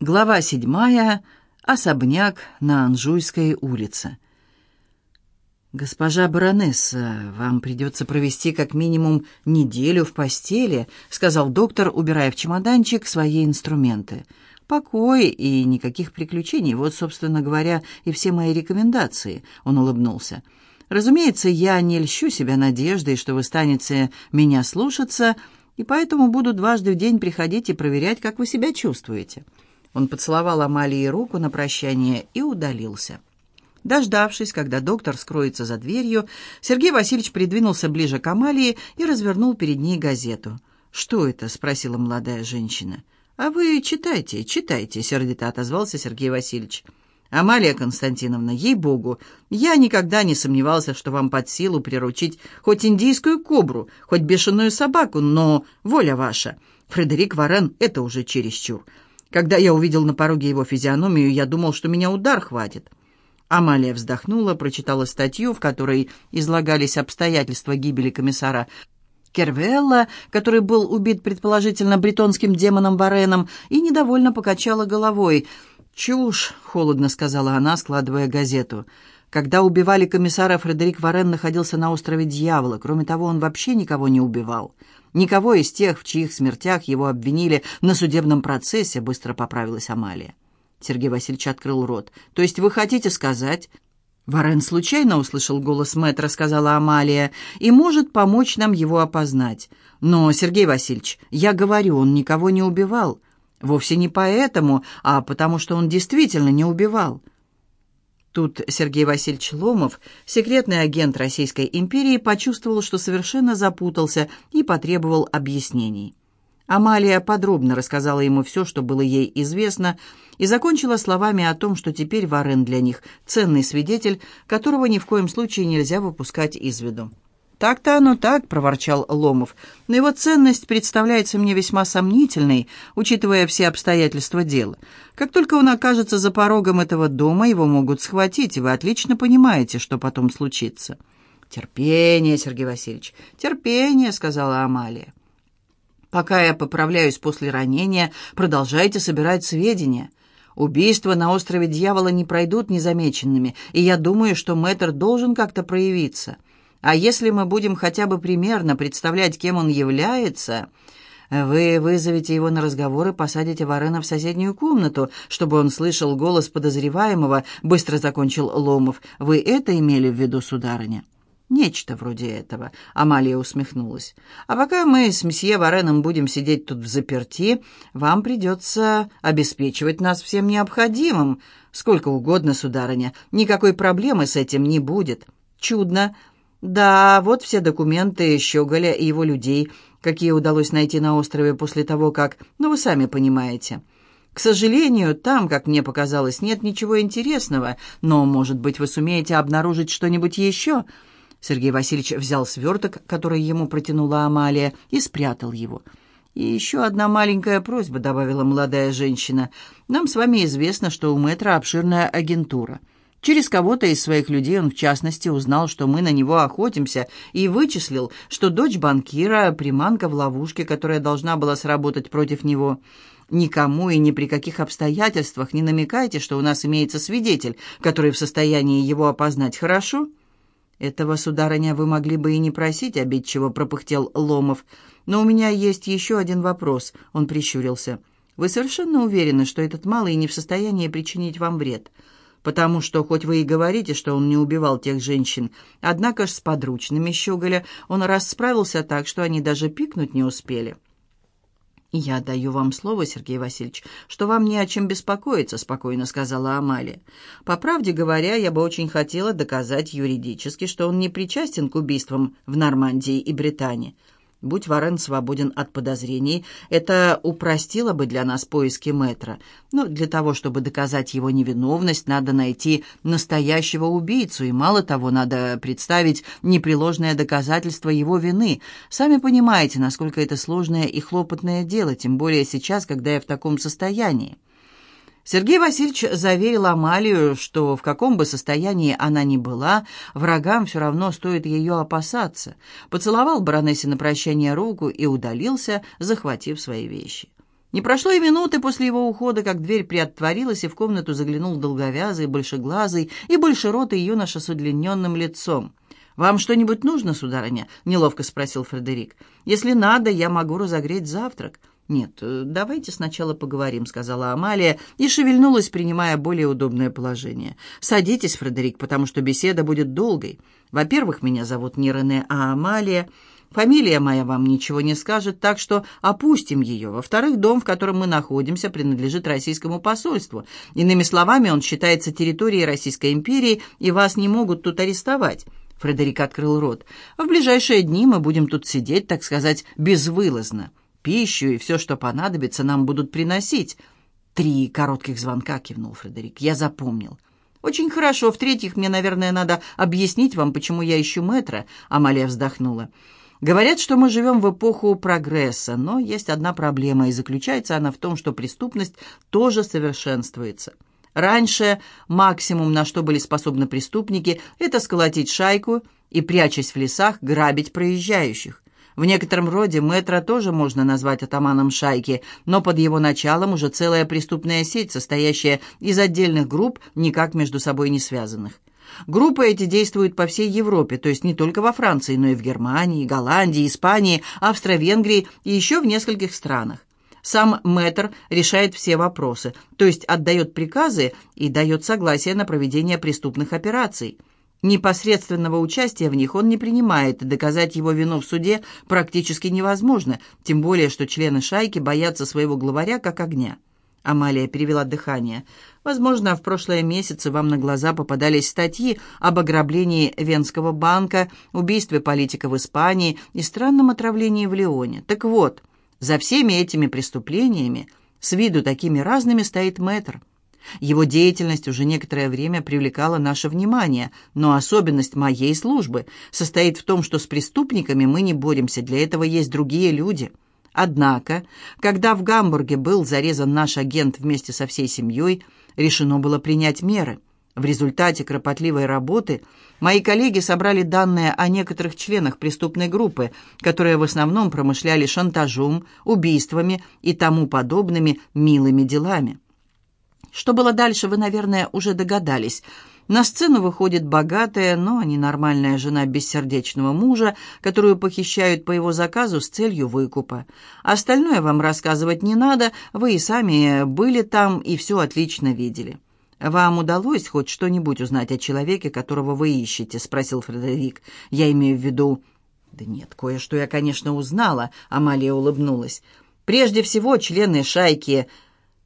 Глава седьмая. Особняк на Анжуйской улице. «Госпожа баронесса, вам придется провести как минимум неделю в постели», сказал доктор, убирая в чемоданчик свои инструменты. «Покой и никаких приключений. Вот, собственно говоря, и все мои рекомендации», — он улыбнулся. «Разумеется, я не льщу себя надеждой, что вы станете меня слушаться, и поэтому буду дважды в день приходить и проверять, как вы себя чувствуете». Он поцеловал Амалии руку на прощание и удалился. Дождавшись, когда доктор скроется за дверью, Сергей Васильевич придвинулся ближе к Амалии и развернул перед ней газету. «Что это?» — спросила молодая женщина. «А вы читайте, читайте», — сердито отозвался Сергей Васильевич. «Амалия Константиновна, ей-богу, я никогда не сомневался, что вам под силу приручить хоть индийскую кобру, хоть бешеную собаку, но воля ваша. Фредерик Варен — это уже чересчур. Когда я увидел на пороге его физиономию, я думал, что меня удар хватит. Амалия вздохнула, прочитала статью, в которой излагались обстоятельства гибели комиссара Кервелла, который был убит предположительно бретонским демоном Вареном, и недовольно покачала головой. «Чушь!» — холодно сказала она, складывая газету. «Когда убивали комиссара, Фредерик Варен находился на острове Дьявола. Кроме того, он вообще никого не убивал». Никого из тех, в чьих смертях его обвинили на судебном процессе, быстро поправилась Амалия. Сергей Васильевич открыл рот. «То есть вы хотите сказать...» «Варен случайно услышал голос мэтра», — сказала Амалия, «и может помочь нам его опознать. Но, Сергей Васильевич, я говорю, он никого не убивал. Вовсе не поэтому, а потому что он действительно не убивал». Тут Сергей Васильевич Ломов, секретный агент Российской империи, почувствовал, что совершенно запутался и потребовал объяснений. Амалия подробно рассказала ему все, что было ей известно, и закончила словами о том, что теперь Варен для них ценный свидетель, которого ни в коем случае нельзя выпускать из виду. «Так-то оно так», — проворчал Ломов. «Но его ценность представляется мне весьма сомнительной, учитывая все обстоятельства дела. Как только он окажется за порогом этого дома, его могут схватить, и вы отлично понимаете, что потом случится». «Терпение, Сергей Васильевич, терпение», — сказала Амалия. «Пока я поправляюсь после ранения, продолжайте собирать сведения». Убийства на острове Дьявола не пройдут незамеченными, и я думаю, что мэтр должен как-то проявиться. А если мы будем хотя бы примерно представлять, кем он является, вы вызовете его на разговор и посадите Варена в соседнюю комнату, чтобы он слышал голос подозреваемого, быстро закончил Ломов. Вы это имели в виду, сударыня? «Нечто вроде этого», — Амалия усмехнулась. «А пока мы с месье Вареном будем сидеть тут в заперти, вам придется обеспечивать нас всем необходимым. Сколько угодно, сударыня, никакой проблемы с этим не будет. Чудно, да, вот все документы Щеголя и его людей, какие удалось найти на острове после того, как... Ну, вы сами понимаете. К сожалению, там, как мне показалось, нет ничего интересного, но, может быть, вы сумеете обнаружить что-нибудь еще?» Сергей Васильевич взял сверток, который ему протянула Амалия, и спрятал его. «И еще одна маленькая просьба», — добавила молодая женщина. «Нам с вами известно, что у мэтра обширная агентура». Через кого-то из своих людей он, в частности, узнал, что мы на него охотимся, и вычислил, что дочь банкира — приманка в ловушке, которая должна была сработать против него. Никому и ни при каких обстоятельствах не намекайте, что у нас имеется свидетель, который в состоянии его опознать хорошо. Этого, сударыня, вы могли бы и не просить, обидчиво пропыхтел Ломов. Но у меня есть еще один вопрос, он прищурился. Вы совершенно уверены, что этот малый не в состоянии причинить вам вред?» Потому что, хоть вы и говорите, что он не убивал тех женщин, однако ж с подручными Щеголя он рассправился так, что они даже пикнуть не успели». «Я даю вам слово, Сергей Васильевич, что вам не о чем беспокоиться», — спокойно сказала Амалия. «По правде говоря, я бы очень хотела доказать юридически, что он не причастен к убийствам в Нормандии и Британии. Будь Варен свободен от подозрений, это упростило бы для нас поиски Мэтра. Но для того, чтобы доказать его невиновность, надо найти настоящего убийцу, и мало того, надо представить непреложное доказательство его вины. Сами понимаете, насколько это сложное и хлопотное дело, тем более сейчас, когда я в таком состоянии. Сергей Васильевич заверил Амалию, что в каком бы состоянии она ни была, врагам все равно стоит ее опасаться, поцеловал баронессе на прощание руку и удалился, захватив свои вещи. Не прошло и минуты после его ухода, как дверь приотворилась, и в комнату заглянул долговязый, большеглазый и большеротый юноша с удлиненным лицом. «Вам что-нибудь нужно, сударыня?» — неловко спросил Фредерик. «Если надо, я могу разогреть завтрак». «Нет, э, давайте сначала поговорим», — сказала Амалия и шевельнулась, принимая более удобное положение. «Садитесь, Фредерик, потому что беседа будет долгой. Во-первых, меня зовут не Рене, а Амалия. Фамилия моя вам ничего не скажет, так что опустим ее. Во-вторых, дом, в котором мы находимся, принадлежит российскому посольству. Иными словами, он считается территорией Российской империи, и вас не могут тут арестовать». Фредерик открыл рот. «В ближайшие дни мы будем тут сидеть, так сказать, безвылазно». Пищу и все, что понадобится, нам будут приносить. Три коротких звонка, кивнул Фредерик. Я запомнил. Очень хорошо. В-третьих, мне, наверное, надо объяснить вам, почему я ищу мэтра. Амалия вздохнула. Говорят, что мы живем в эпоху прогресса, но есть одна проблема, и заключается она в том, что преступность тоже совершенствуется. Раньше максимум, на что были способны преступники, это сколотить шайку и, прячась в лесах, грабить проезжающих. В некотором роде мэтра тоже можно назвать атаманом шайки, но под его началом уже целая преступная сеть, состоящая из отдельных групп, никак между собой не связанных. Группы эти действуют по всей Европе, то есть не только во Франции, но и в Германии, Голландии, Испании, Австро-Венгрии и еще в нескольких странах. Сам мэтр решает все вопросы, то есть отдает приказы и дает согласие на проведение преступных операций – Непосредственного участия в них он не принимает, и доказать его вину в суде практически невозможно, тем более, что члены шайки боятся своего главаря как огня. Амалия перевела дыхание. «Возможно, в прошлые месяцы вам на глаза попадались статьи об ограблении Венского банка, убийстве политика в Испании и странном отравлении в Лионе. Так вот, за всеми этими преступлениями, с виду такими разными, стоит мэтр». Его деятельность уже некоторое время привлекала наше внимание, но особенность моей службы состоит в том, что с преступниками мы не боремся, для этого есть другие люди. Однако, когда в Гамбурге был зарезан наш агент вместе со всей семьей, решено было принять меры. В результате кропотливой работы мои коллеги собрали данные о некоторых членах преступной группы, которые в основном промышляли шантажом, убийствами и тому подобными милыми делами. Что было дальше, вы, наверное, уже догадались. На сцену выходит богатая, но ненормальная жена бессердечного мужа, которую похищают по его заказу с целью выкупа. Остальное вам рассказывать не надо, вы и сами были там и все отлично видели. «Вам удалось хоть что-нибудь узнать о человеке, которого вы ищете?» — спросил Фредерик. «Я имею в виду...» «Да нет, кое-что я, конечно, узнала», — Амалия улыбнулась. «Прежде всего, члены шайки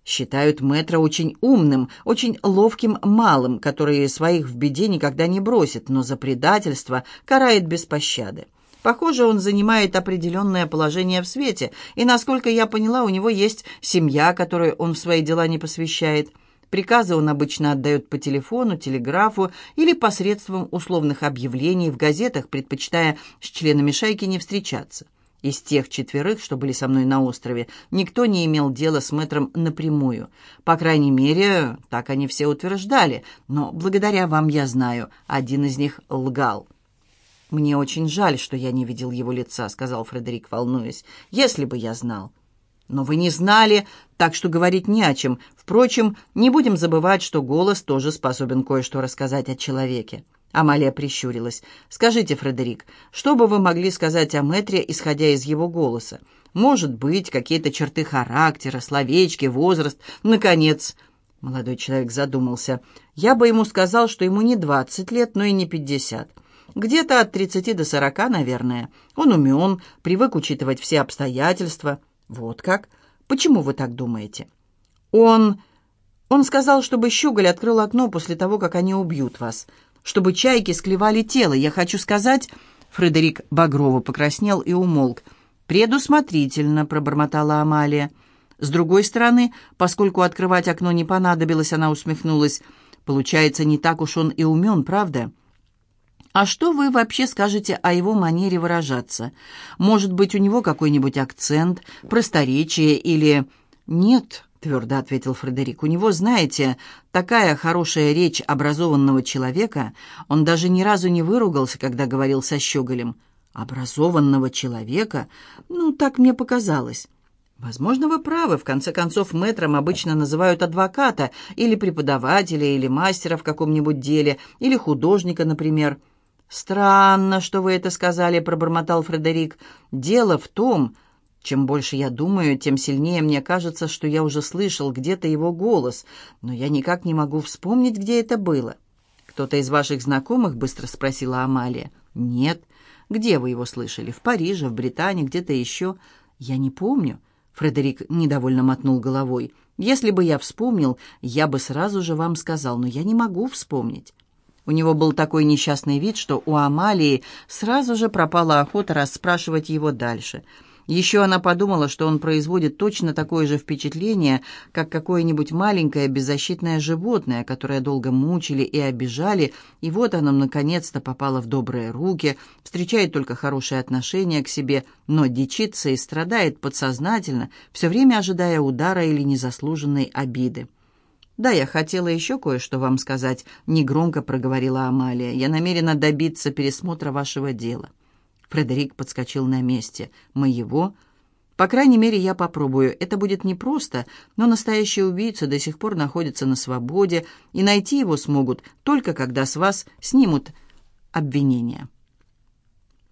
Считают мэтра очень умным, очень ловким малым, который своих в беде никогда не бросит, но за предательство карает без пощады. Похоже, он занимает определенное положение в свете, и, насколько я поняла, у него есть семья, которой он в свои дела не посвящает. Приказы он обычно отдает по телефону, телеграфу или посредством условных объявлений в газетах, предпочитая с членами шайки не встречаться. Из тех четверых, что были со мной на острове, никто не имел дела с мэтром напрямую. По крайней мере, так они все утверждали, но благодаря вам я знаю, один из них лгал. «Мне очень жаль, что я не видел его лица», — сказал Фредерик, волнуясь. «Если бы я знал». «Но вы не знали, так что говорить не о чем. Впрочем, не будем забывать, что голос тоже способен кое-что рассказать о человеке». Амалия прищурилась. «Скажите, Фредерик, что бы вы могли сказать о Мэтре, исходя из его голоса? Может быть, какие-то черты характера, словечки, возраст, наконец...» Молодой человек задумался. «Я бы ему сказал, что ему не двадцать лет, но и не пятьдесят. Где-то от тридцати до сорока, наверное. Он умен, привык учитывать все обстоятельства. Вот как? Почему вы так думаете?» «Он...» «Он сказал, чтобы Щеголь открыл окно после того, как они убьют вас» чтобы чайки склевали тело. Я хочу сказать...» Фредерик Багрово покраснел и умолк. «Предусмотрительно», — пробормотала Амалия. С другой стороны, поскольку открывать окно не понадобилось, она усмехнулась. «Получается, не так уж он и умен, правда?» «А что вы вообще скажете о его манере выражаться? Может быть, у него какой-нибудь акцент, просторечие или...» «Нет», — твердо ответил Фредерик. «У него, знаете, такая хорошая речь образованного человека. Он даже ни разу не выругался, когда говорил со Щеголем. Образованного человека? Ну, так мне показалось». Возможно, вы правы. В конце концов, мэтром обычно называют адвоката или преподавателя, или мастера в каком-нибудь деле, или художника, например. «Странно, что вы это сказали», — пробормотал Фредерик. «Дело в том, чем больше я думаю, тем сильнее мне кажется, что я уже слышал где-то его голос, но я никак не могу вспомнить, где это было». «Кто-то из ваших знакомых?» — быстро спросила Амалия. «Нет. Где вы его слышали? В Париже, в Британии, где-то еще?» «Я не помню». Фредерик недовольно мотнул головой. «Если бы я вспомнил, я бы сразу же вам сказал, но я не могу вспомнить». У него был такой несчастный вид, что у Амалии сразу же пропала охота расспрашивать его дальше – еще она подумала, что он производит точно такое же впечатление, как какое-нибудь маленькое беззащитное животное, которое долго мучили и обижали, и вот оно наконец-то попало в добрые руки, встречает только хорошие отношения к себе, но дичится и страдает подсознательно, все время ожидая удара или незаслуженной обиды. «Да, я хотела еще кое-что вам сказать», — негромко проговорила Амалия. «Я намерена добиться пересмотра вашего дела». Фредерик подскочил на месте. «Моего?» «По крайней мере, я попробую. Это будет непросто, но настоящий убийца до сих пор находится на свободе, и найти его смогут только когда с вас снимут обвинения».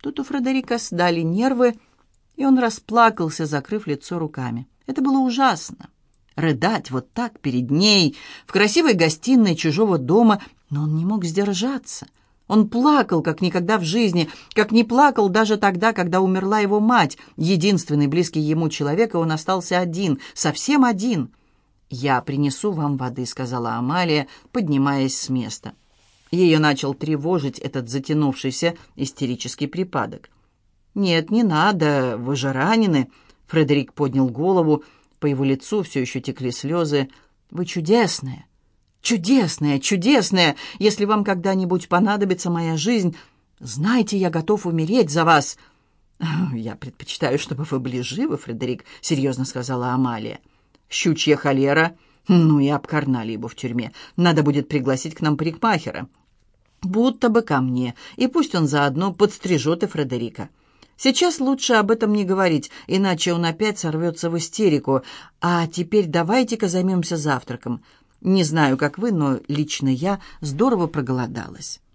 Тут у Фредерика сдали нервы, и он расплакался, закрыв лицо руками. Это было ужасно. Рыдать вот так перед ней, в красивой гостиной чужого дома, но он не мог сдержаться. Он плакал, как никогда в жизни, как не плакал даже тогда, когда умерла его мать, единственный близкий ему человек, и он остался один, совсем один. «Я принесу вам воды», — сказала Амалия, поднимаясь с места. Ее начал тревожить этот затянувшийся истерический припадок. «Нет, не надо, вы же ранены», — Фредерик поднял голову, по его лицу все еще текли слезы. «Вы чудесная, Чудесная, чудесная! Если вам когда-нибудь понадобится моя жизнь, знайте, я готов умереть за вас!» «Я предпочитаю, чтобы вы были живы, Фредерик», — серьезно сказала Амалия. «Щучья холера. Ну и обкарнали его в тюрьме. Надо будет пригласить к нам парикмахера. Будто бы ко мне, и пусть он заодно подстрижет и Фредерика. Сейчас лучше об этом не говорить, иначе он опять сорвется в истерику. А теперь давайте-ка займемся завтраком. Не знаю, как вы, но лично я здорово проголодалась.